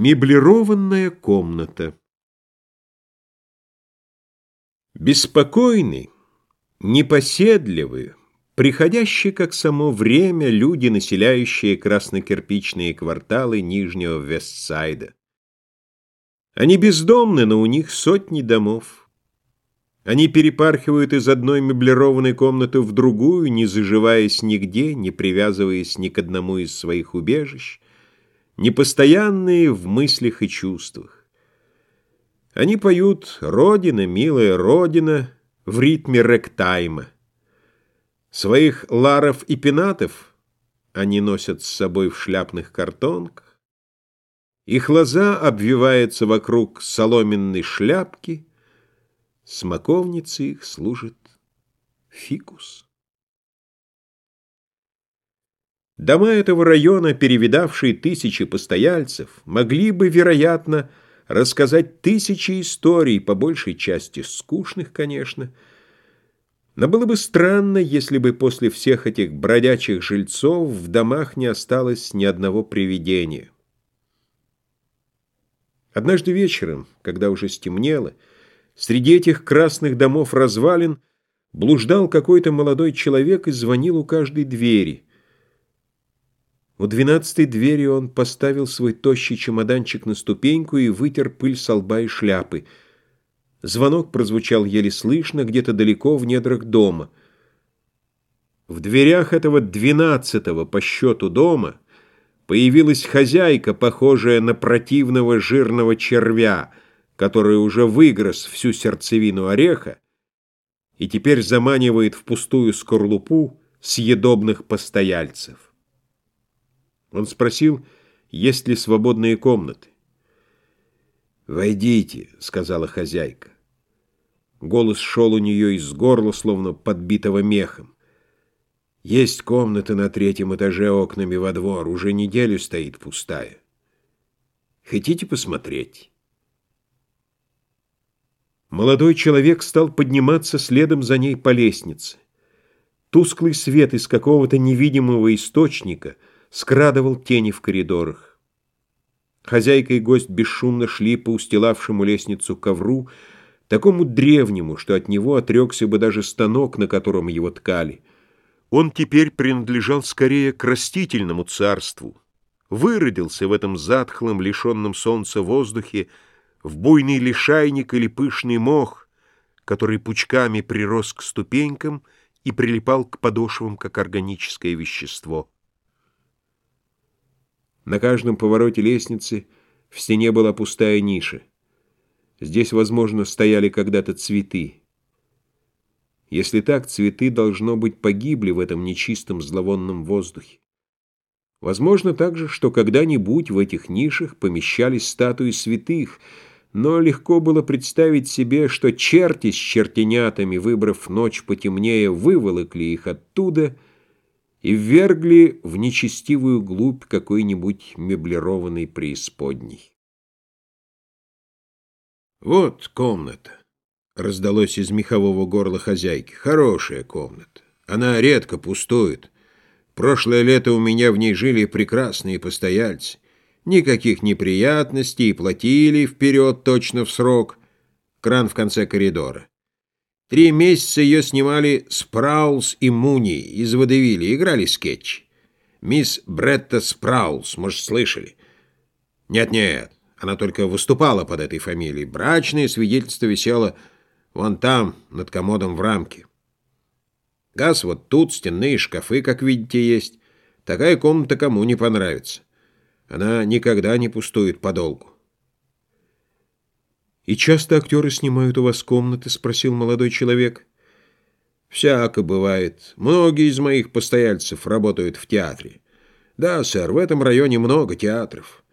Меблированная комната Беспокойный, непоседливый, приходящие, как само время, люди, населяющие краснокирпичные кварталы Нижнего Вестсайда. Они бездомны, но у них сотни домов. Они перепархивают из одной меблированной комнаты в другую, не заживаясь нигде, не привязываясь ни к одному из своих убежищ, непостоянные в мыслях и чувствах. Они поют «Родина, милая Родина» в ритме ректайма. Своих ларов и пенатов они носят с собой в шляпных картонках. Их лоза обвивается вокруг соломенной шляпки, смоковницей их служит фикус. Дома этого района, перевидавшие тысячи постояльцев, могли бы, вероятно, рассказать тысячи историй, по большей части скучных, конечно, но было бы странно, если бы после всех этих бродячих жильцов в домах не осталось ни одного привидения. Однажды вечером, когда уже стемнело, среди этих красных домов развалин блуждал какой-то молодой человек и звонил у каждой двери. У двенадцатой двери он поставил свой тощий чемоданчик на ступеньку и вытер пыль со лба и шляпы — Звонок прозвучал еле слышно, где-то далеко в недрах дома. В дверях этого двенадцатого по счету дома появилась хозяйка, похожая на противного жирного червя, который уже выгрыз всю сердцевину ореха и теперь заманивает в пустую скорлупу съедобных постояльцев. Он спросил, есть ли свободные комнаты. «Войдите», — сказала хозяйка. Голос шел у нее из горла, словно подбитого мехом. «Есть комната на третьем этаже окнами во двор, уже неделю стоит пустая. Хотите посмотреть?» Молодой человек стал подниматься следом за ней по лестнице. Тусклый свет из какого-то невидимого источника скрадывал тени в коридорах. Хозяйка и гость бесшумно шли по устилавшему лестницу ковру, такому древнему, что от него отрекся бы даже станок, на котором его ткали. Он теперь принадлежал скорее к растительному царству, выродился в этом затхлом, лишенном солнца воздухе, в буйный лишайник или пышный мох, который пучками прирос к ступенькам и прилипал к подошвам, как органическое вещество. На каждом повороте лестницы в стене была пустая ниша. Здесь, возможно, стояли когда-то цветы. Если так, цветы, должно быть, погибли в этом нечистом зловонном воздухе. Возможно также, что когда-нибудь в этих нишах помещались статуи святых, но легко было представить себе, что черти с чертенятами, выбрав ночь потемнее, выволокли их оттуда — и ввергли в нечестивую глубь какой-нибудь меблированной преисподней. «Вот комната», — раздалось из мехового горла хозяйки. «Хорошая комната. Она редко пустует. Прошлое лето у меня в ней жили прекрасные постояльцы. Никаких неприятностей, платили вперед точно в срок. Кран в конце коридора. Три месяца ее снимали Спраулс и Муни из Водевиля, играли скетч. Мисс Бретта Спраулс, может, слышали? Нет-нет, она только выступала под этой фамилией. Брачное свидетельство висело вон там, над комодом в рамке. Газ вот тут, стенные шкафы, как видите, есть. Такая комната кому не понравится. Она никогда не пустует подолгу. «И часто актеры снимают у вас комнаты?» — спросил молодой человек. «Всяко бывает. Многие из моих постояльцев работают в театре. Да, сэр, в этом районе много театров.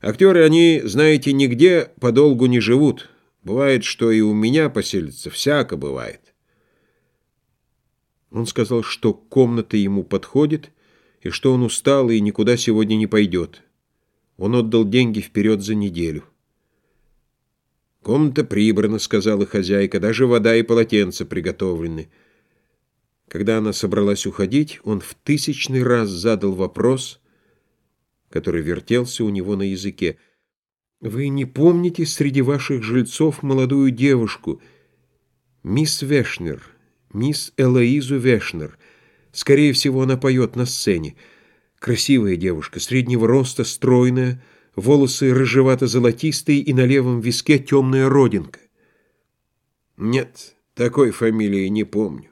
Актеры, они, знаете, нигде подолгу не живут. Бывает, что и у меня поселятся. Всяко бывает». Он сказал, что комната ему подходит, и что он устал и никуда сегодня не пойдет. Он отдал деньги вперед за неделю. «Комната прибрана», — сказала хозяйка, — «даже вода и полотенца приготовлены». Когда она собралась уходить, он в тысячный раз задал вопрос, который вертелся у него на языке. Вы не помните среди ваших жильцов молодую девушку, мисс Вешнер, мисс Элоизу Вешнер. Скорее всего, она поет на сцене. Красивая девушка, среднего роста, стройная, волосы рыжевато-золотистые и на левом виске темная родинка. Нет, такой фамилии не помню.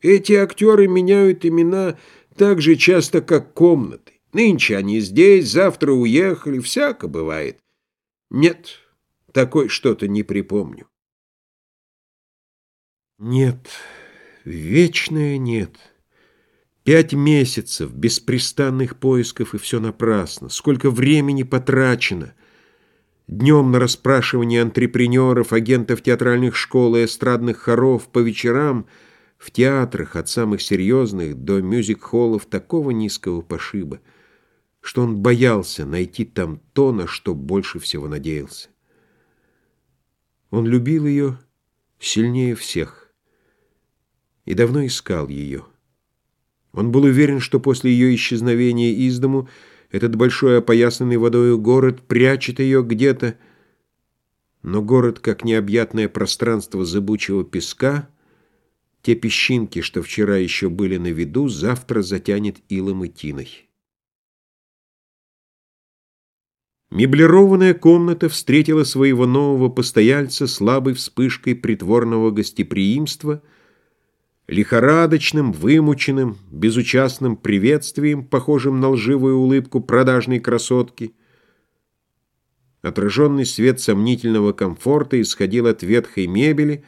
Эти актеры меняют имена так же часто, как комнаты. Нынче они здесь, завтра уехали, всяко бывает. Нет, такой что-то не припомню. Нет, вечное нет. Пять месяцев беспрестанных поисков, и все напрасно. Сколько времени потрачено. Днем на расспрашивание антрепренеров, агентов театральных школ и эстрадных хоров, по вечерам в театрах от самых серьезных до мюзик-холлов такого низкого пошиба — что он боялся найти там то, на что больше всего надеялся. Он любил ее сильнее всех и давно искал ее. Он был уверен, что после ее исчезновения из дому этот большой опоясанный водою город прячет ее где-то, но город, как необъятное пространство зыбучего песка, те песчинки, что вчера еще были на виду, завтра затянет илом и тиной. Меблированная комната встретила своего нового постояльца слабой вспышкой притворного гостеприимства, лихорадочным, вымученным, безучастным приветствием, похожим на лживую улыбку продажной красотки. Отраженный свет сомнительного комфорта исходил от ветхой мебели,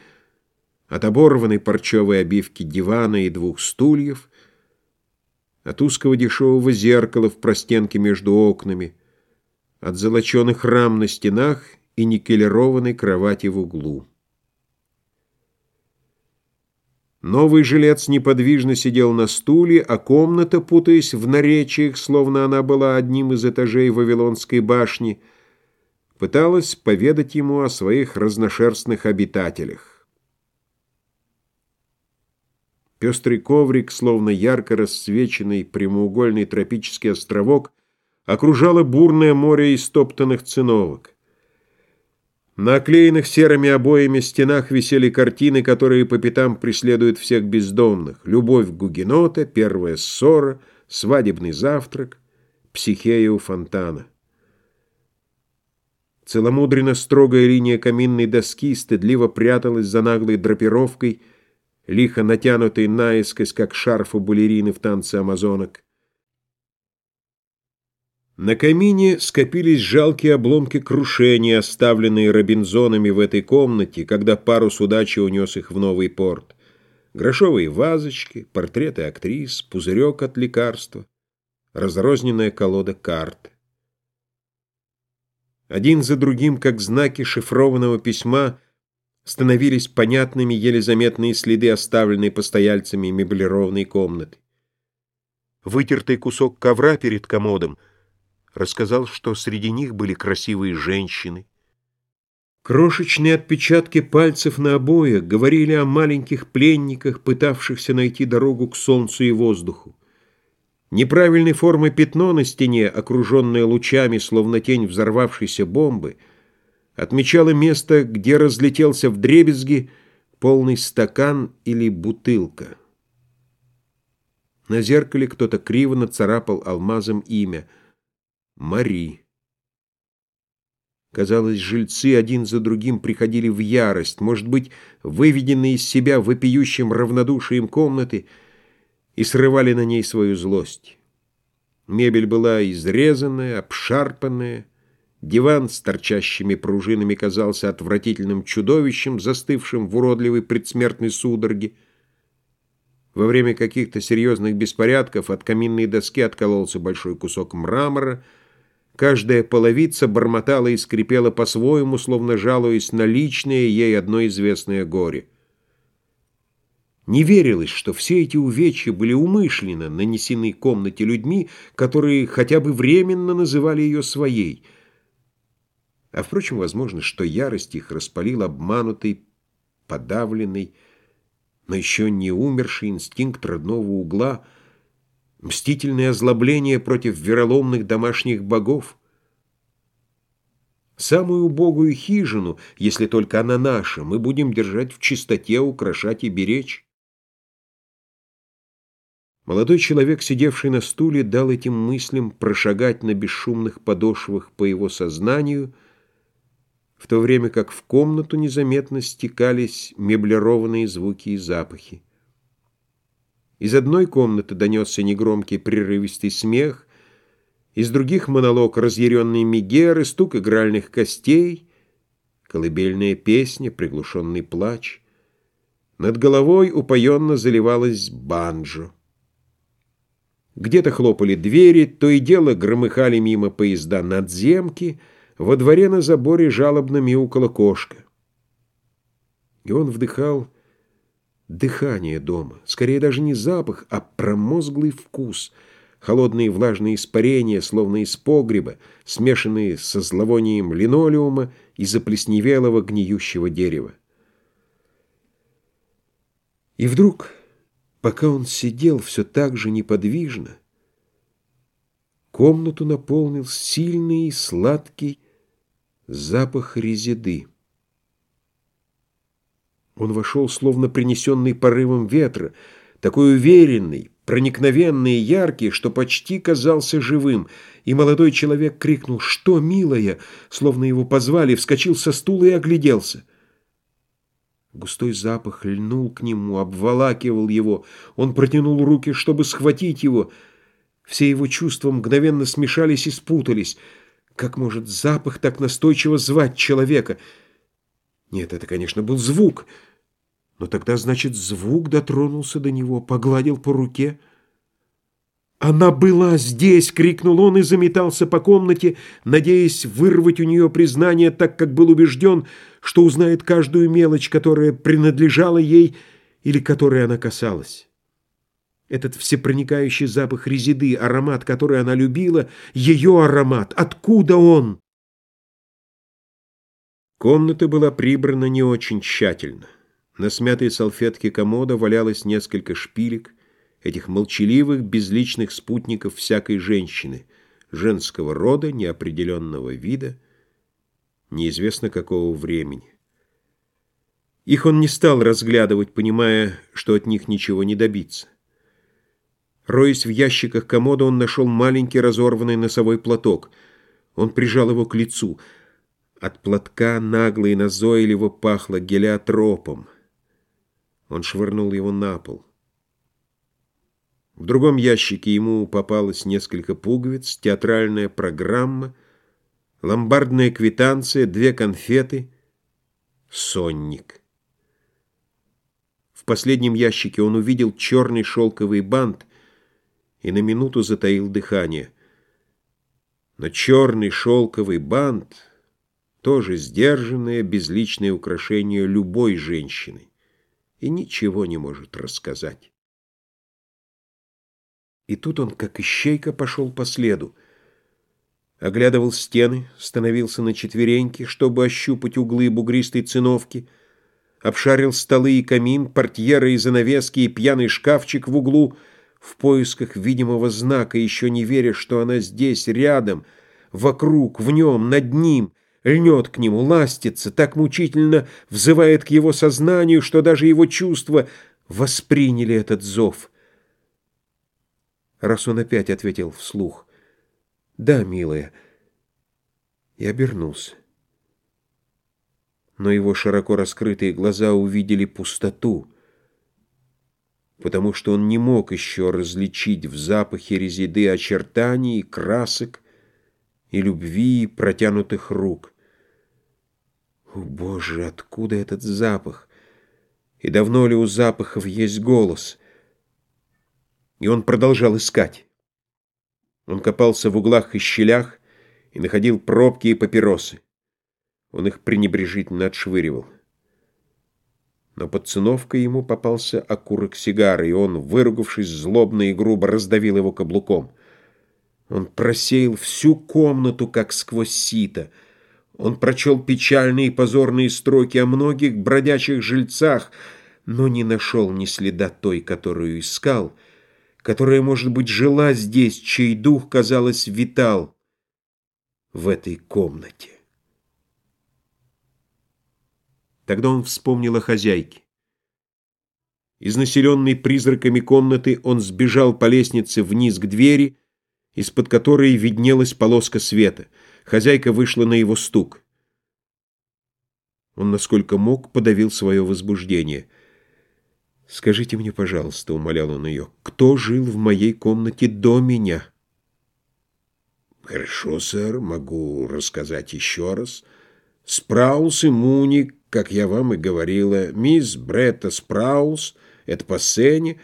от оборванной парчевой обивки дивана и двух стульев, от узкого дешевого зеркала в простенке между окнами — от золоченых рам на стенах и никелированной кровати в углу. Новый жилец неподвижно сидел на стуле, а комната, путаясь в наречиях, словно она была одним из этажей Вавилонской башни, пыталась поведать ему о своих разношерстных обитателях. Пестрый коврик, словно ярко рассвеченный прямоугольный тропический островок, окружало бурное море истоптанных циновок. На оклеенных серыми обоями стенах висели картины, которые по пятам преследуют всех бездомных. «Любовь Гугенота», «Первая ссора», «Свадебный завтрак», «Психея у фонтана». Целомудренно строгая линия каминной доски стыдливо пряталась за наглой драпировкой, лихо натянутой наискось, как шарф у балерины в танце амазонок. На камине скопились жалкие обломки крушения, оставленные Робинзонами в этой комнате, когда парус удачи унес их в новый порт. Грошовые вазочки, портреты актрис, пузырек от лекарства, разрозненная колода карт. Один за другим, как знаки шифрованного письма, становились понятными еле заметные следы, оставленные постояльцами меблированной комнаты. Вытертый кусок ковра перед комодом — рассказал, что среди них были красивые женщины. Крошечные отпечатки пальцев на обоях говорили о маленьких пленниках, пытавшихся найти дорогу к солнцу и воздуху. Неправильной формы пятно на стене, окруженное лучами, словно тень взорвавшейся бомбы, отмечало место, где разлетелся в дребезги полный стакан или бутылка. На зеркале кто-то криво нацарапал алмазом имя — Мари. Казалось, жильцы один за другим приходили в ярость, может быть, выведенные из себя вопиющим равнодушием комнаты, и срывали на ней свою злость. Мебель была изрезанная, обшарпанная, диван с торчащими пружинами казался отвратительным чудовищем, застывшим в уродливой предсмертной судороге. Во время каких-то серьезных беспорядков от каминной доски откололся большой кусок мрамора — Каждая половица бормотала и скрипела по-своему, словно жалуясь на личное ей одно известное горе. Не верилось, что все эти увечья были умышленно нанесены комнате людьми, которые хотя бы временно называли ее своей. А, впрочем, возможно, что ярость их распалил обманутый, подавленный, но еще не умерший инстинкт родного угла — мстительное озлобление против вероломных домашних богов. самую убогую хижину, если только она наша, мы будем держать в чистоте, украшать и беречь. Молодой человек, сидевший на стуле, дал этим мыслям прошагать на бесшумных подошвах по его сознанию, в то время как в комнату незаметно стекались меблированные звуки и запахи. Из одной комнаты донесся негромкий прерывистый смех, из других монолог разъяренной мегеры, стук игральных костей, колыбельная песня, приглушенный плач. Над головой упоенно заливалась банджо. Где-то хлопали двери, то и дело громыхали мимо поезда надземки, во дворе на заборе жалобно мяукала кошка. И он вдыхал дыхание дома, скорее даже не запах, а промозглый вкус, холодные влажные испарения, словно из погреба, смешанные со зловонием линолеума и заплесневелого гниющего дерева. И вдруг... Пока он сидел все так же неподвижно, комнату наполнил сильный и сладкий запах резиды. Он вошел, словно принесенный порывом ветра, такой уверенный, проникновенный и яркий, что почти казался живым, и молодой человек крикнул «Что, милая?», словно его позвали, вскочил со стула и огляделся — Густой запах льнул к нему, обволакивал его. Он протянул руки, чтобы схватить его. Все его чувства мгновенно смешались и спутались. Как может запах так настойчиво звать человека? Нет, это, конечно, был звук. Но тогда, значит, звук дотронулся до него, погладил по руке — «Она была здесь!» — крикнул он и заметался по комнате, надеясь вырвать у нее признание, так как был убежден, что узнает каждую мелочь, которая принадлежала ей или которой она касалась. Этот всепроникающий запах резиды, аромат, который она любила, ее аромат. Откуда он? Комната была прибрана не очень тщательно. На смятой салфетке комода валялось несколько шпилек, этих молчаливых, безличных спутников всякой женщины, женского рода, неопределенного вида, неизвестно какого времени. Их он не стал разглядывать, понимая, что от них ничего не добиться. Роясь в ящиках комода, он нашел маленький разорванный носовой платок. Он прижал его к лицу. От платка нагло и назойливо пахло гелиотропом. Он швырнул его на пол. В другом ящике ему попалось несколько пуговиц, театральная программа, ломбардная квитанция, две конфеты, сонник. В последнем ящике он увидел черный шелковый бант и на минуту затаил дыхание. Но черный шелковый бант — тоже сдержанное, безличное украшение любой женщины и ничего не может рассказать. И тут он, как ищейка, пошел по следу. Оглядывал стены, становился на четвереньки, чтобы ощупать углы бугристой циновки, обшарил столы и камин, портьеры и занавески и пьяный шкафчик в углу в поисках видимого знака, еще не веря, что она здесь, рядом, вокруг, в нем, над ним, льнет к нему, ластится, так мучительно взывает к его сознанию, что даже его чувства восприняли этот зов — раз он опять ответил вслух. «Да, милая». И обернулся. Но его широко раскрытые глаза увидели пустоту, потому что он не мог еще различить в запахе резиды очертаний, красок и любви, протянутых рук. О, Боже, откуда этот запах? И давно ли у запахов есть голос — и он продолжал искать. Он копался в углах и щелях и находил пробки и папиросы. Он их пренебрежительно отшвыривал. Но под циновкой ему попался окурок сигары, и он, выругавшись злобно и грубо, раздавил его каблуком. Он просеял всю комнату, как сквозь сито. Он прочел печальные и позорные строки о многих бродячих жильцах, но не нашел ни следа той, которую искал — которая, может быть, жила здесь, чей дух, казалось, витал в этой комнате. Тогда он вспомнил о хозяйке. Из населенной призраками комнаты он сбежал по лестнице вниз к двери, из-под которой виднелась полоска света. Хозяйка вышла на его стук. Он, насколько мог, подавил свое возбуждение. «Скажите мне, пожалуйста», — умолял он ее, — «кто жил в моей комнате до меня?» «Хорошо, сэр, могу рассказать еще раз. Спраус и Муни, как я вам и говорила, мисс Бретта Спраус, это по сцене,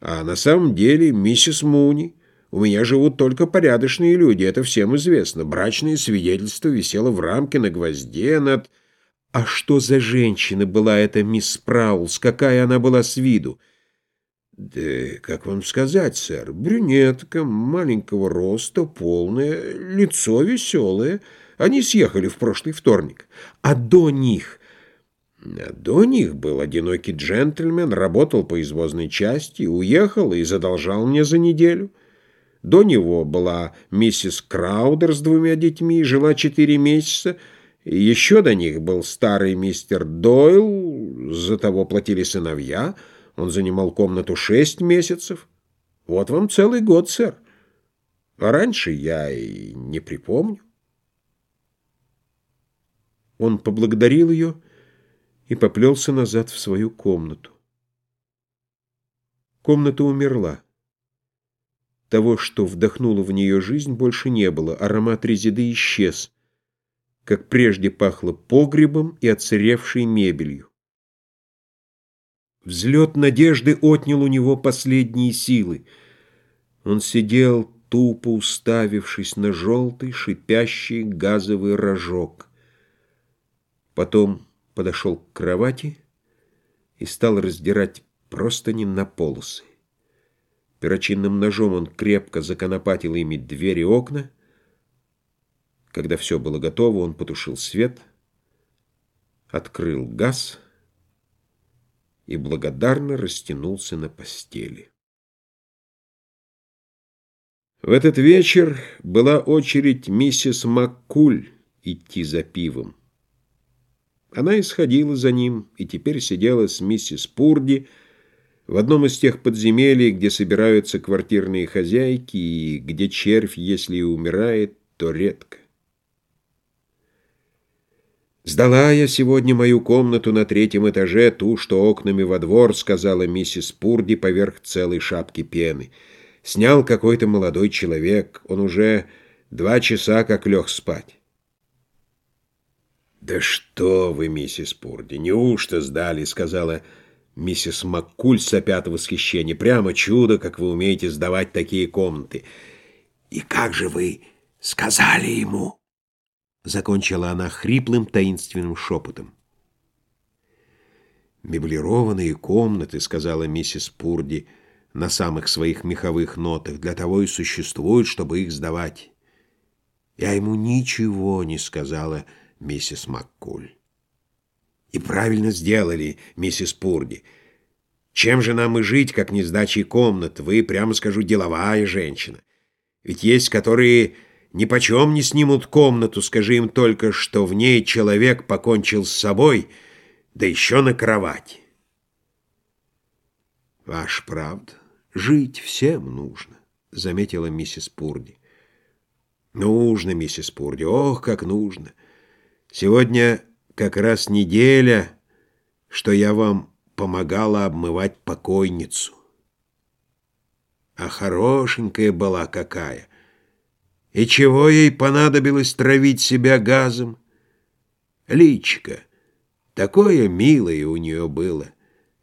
а на самом деле миссис Муни». У меня живут только порядочные люди, это всем известно. Брачное свидетельство висело в рамке на гвозде над... А что за женщина была эта мисс Праулс? Какая она была с виду? Да как вам сказать, сэр, брюнетка, маленького роста, полная, лицо веселое. Они съехали в прошлый вторник. А до них... А до них был одинокий джентльмен, работал по извозной части, уехал и задолжал мне за неделю. До него была миссис Краудер с двумя детьми, жила четыре месяца, еще до них был старый мистер Дойл, за того платили сыновья. Он занимал комнату шесть месяцев. Вот вам целый год, сэр. А раньше я и не припомню. Он поблагодарил ее и поплелся назад в свою комнату. Комната умерла. Того, что вдохнуло в нее жизнь, больше не было. Аромат резиды исчез как прежде пахло погребом и отсыревшей мебелью. Взлет надежды отнял у него последние силы. Он сидел, тупо уставившись на желтый, шипящий газовый рожок. Потом подошел к кровати и стал раздирать простыни на полосы. Перочинным ножом он крепко законопатил ими двери и окна, когда все было готово, он потушил свет, открыл газ и благодарно растянулся на постели. В этот вечер была очередь миссис Маккуль идти за пивом. Она исходила за ним и теперь сидела с миссис Пурди в одном из тех подземелий, где собираются квартирные хозяйки и где червь, если и умирает, то редко. «Сдала я сегодня мою комнату на третьем этаже, ту, что окнами во двор», — сказала миссис Пурди поверх целой шапки пены. «Снял какой-то молодой человек. Он уже два часа как лег спать». «Да что вы, миссис Пурди, неужто сдали?» — сказала миссис Маккуль сопя от восхищения. «Прямо чудо, как вы умеете сдавать такие комнаты». «И как же вы сказали ему?» — закончила она хриплым таинственным шепотом. «Меблированные комнаты», — сказала миссис Пурди на самых своих меховых нотах, «для того и существуют, чтобы их сдавать». «Я ему ничего не сказала миссис Маккуль». «И правильно сделали, миссис Пурди. Чем же нам и жить, как не сдачей комнат? Вы, прямо скажу, деловая женщина. Ведь есть, которые ни почем не снимут комнату, скажи им только, что в ней человек покончил с собой, да еще на кровати. Ваш правда, жить всем нужно, заметила миссис Пурди. Нужно, миссис Пурди, ох, как нужно. Сегодня как раз неделя, что я вам помогала обмывать покойницу. А хорошенькая была какая. И чего ей понадобилось травить себя газом? Личка. Такое милое у нее было,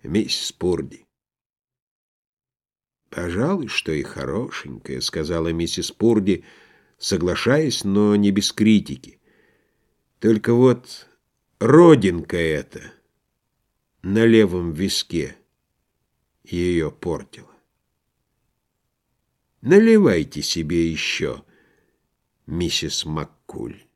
миссис Пурди. «Пожалуй, что и хорошенькая», — сказала миссис Пурди, соглашаясь, но не без критики. «Только вот родинка эта на левом виске ее портила. Наливайте себе еще» миссис Маккуль.